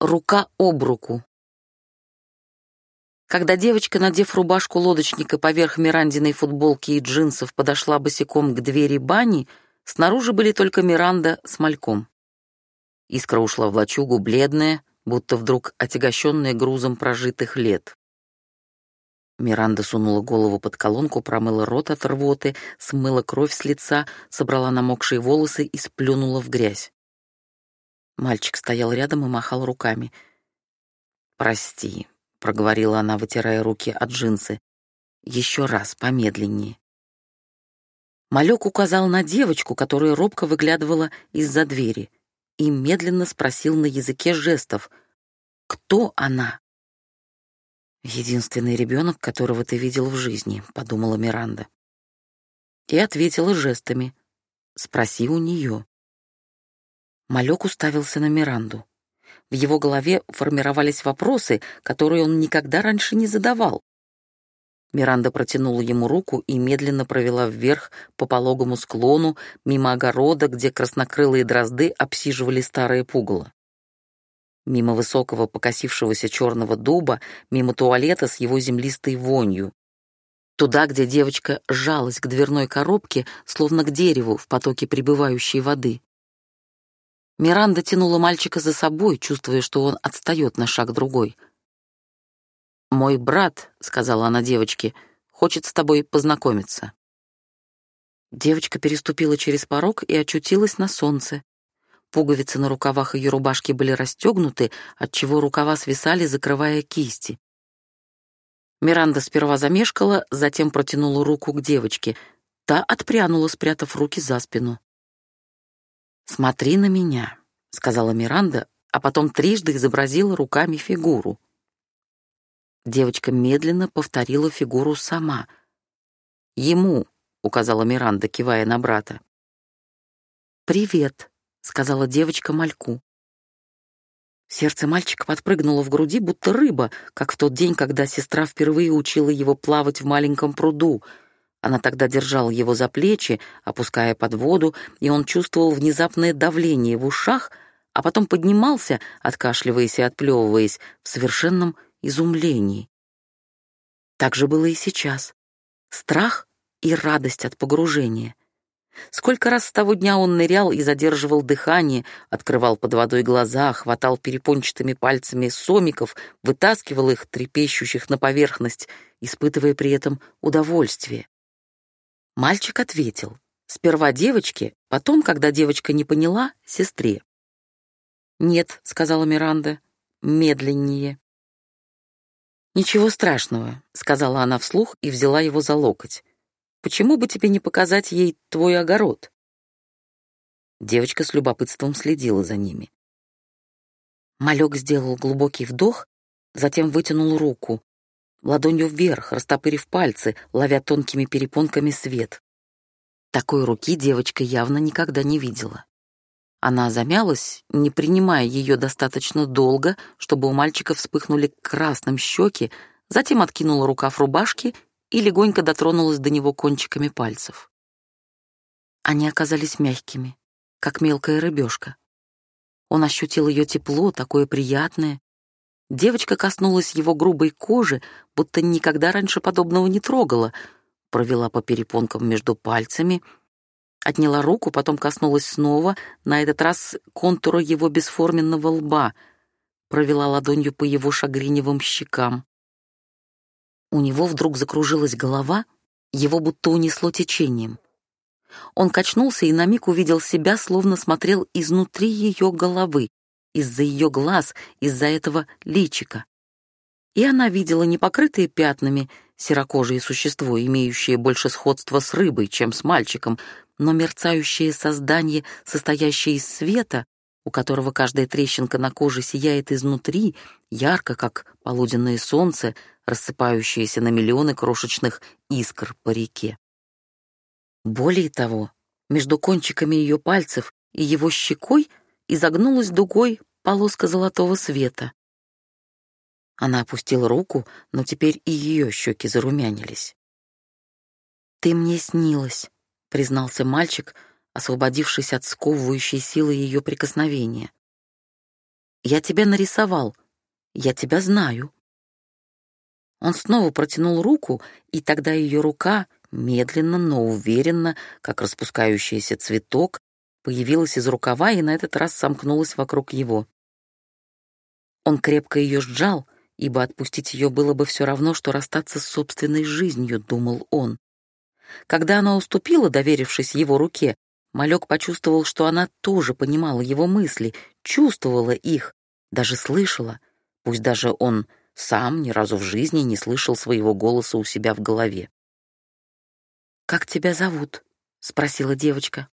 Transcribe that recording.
Рука об руку. Когда девочка, надев рубашку лодочника поверх Мирандиной футболки и джинсов, подошла босиком к двери бани, снаружи были только Миранда с мальком. Искра ушла в лачугу, бледная, будто вдруг отягощенная грузом прожитых лет. Миранда сунула голову под колонку, промыла рот от рвоты, смыла кровь с лица, собрала намокшие волосы и сплюнула в грязь. Мальчик стоял рядом и махал руками. «Прости», — проговорила она, вытирая руки от джинсы. «Еще раз, помедленнее». Малек указал на девочку, которая робко выглядывала из-за двери, и медленно спросил на языке жестов, «Кто она?» «Единственный ребенок, которого ты видел в жизни», — подумала Миранда. И ответила жестами, «Спроси у нее». Малек уставился на Миранду. В его голове формировались вопросы, которые он никогда раньше не задавал. Миранда протянула ему руку и медленно провела вверх по пологому склону, мимо огорода, где краснокрылые дрозды обсиживали старое пугало. Мимо высокого покосившегося черного дуба, мимо туалета с его землистой вонью. Туда, где девочка сжалась к дверной коробке, словно к дереву в потоке прибывающей воды. Миранда тянула мальчика за собой, чувствуя, что он отстает на шаг другой. «Мой брат», — сказала она девочке, — «хочет с тобой познакомиться». Девочка переступила через порог и очутилась на солнце. Пуговицы на рукавах ее рубашки были расстегнуты, отчего рукава свисали, закрывая кисти. Миранда сперва замешкала, затем протянула руку к девочке. Та отпрянула, спрятав руки за спину. «Смотри на меня», — сказала Миранда, а потом трижды изобразила руками фигуру. Девочка медленно повторила фигуру сама. «Ему», — указала Миранда, кивая на брата. «Привет», — сказала девочка мальку. Сердце мальчика подпрыгнуло в груди, будто рыба, как в тот день, когда сестра впервые учила его плавать в маленьком пруду — она тогда держала его за плечи, опуская под воду, и он чувствовал внезапное давление в ушах, а потом поднимался, откашливаясь и отплевываясь, в совершенном изумлении. Так же было и сейчас. Страх и радость от погружения. Сколько раз с того дня он нырял и задерживал дыхание, открывал под водой глаза, хватал перепончатыми пальцами сомиков, вытаскивал их, трепещущих на поверхность, испытывая при этом удовольствие. Мальчик ответил. Сперва девочке, потом, когда девочка не поняла, сестре. «Нет», — сказала Миранда, — «медленнее». «Ничего страшного», — сказала она вслух и взяла его за локоть. «Почему бы тебе не показать ей твой огород?» Девочка с любопытством следила за ними. Малек сделал глубокий вдох, затем вытянул руку ладонью вверх, растопырив пальцы, ловя тонкими перепонками свет. Такой руки девочка явно никогда не видела. Она замялась, не принимая ее достаточно долго, чтобы у мальчика вспыхнули красным щеки, затем откинула рукав рубашки и легонько дотронулась до него кончиками пальцев. Они оказались мягкими, как мелкая рыбешка. Он ощутил ее тепло, такое приятное, Девочка коснулась его грубой кожи, будто никогда раньше подобного не трогала, провела по перепонкам между пальцами, отняла руку, потом коснулась снова, на этот раз контура его бесформенного лба, провела ладонью по его шагриневым щекам. У него вдруг закружилась голова, его будто унесло течением. Он качнулся и на миг увидел себя, словно смотрел изнутри ее головы из-за ее глаз, из-за этого личика. И она видела непокрытые пятнами серокожее существо, имеющее больше сходства с рыбой, чем с мальчиком, но мерцающее создание, состоящее из света, у которого каждая трещинка на коже сияет изнутри, ярко, как полуденное солнце, рассыпающееся на миллионы крошечных искр по реке. Более того, между кончиками ее пальцев и его щекой изогнулась дугой полоска золотого света. Она опустила руку, но теперь и ее щеки зарумянились. «Ты мне снилась», — признался мальчик, освободившись от сковывающей силы ее прикосновения. Я тебя нарисовал. Я тебя знаю». Он снова протянул руку, и тогда ее рука, медленно, но уверенно, как распускающийся цветок, появилась из рукава и на этот раз сомкнулась вокруг его. Он крепко ее сжал, ибо отпустить ее было бы все равно, что расстаться с собственной жизнью, думал он. Когда она уступила, доверившись его руке, Малек почувствовал, что она тоже понимала его мысли, чувствовала их, даже слышала, пусть даже он сам ни разу в жизни не слышал своего голоса у себя в голове. «Как тебя зовут?» — спросила девочка.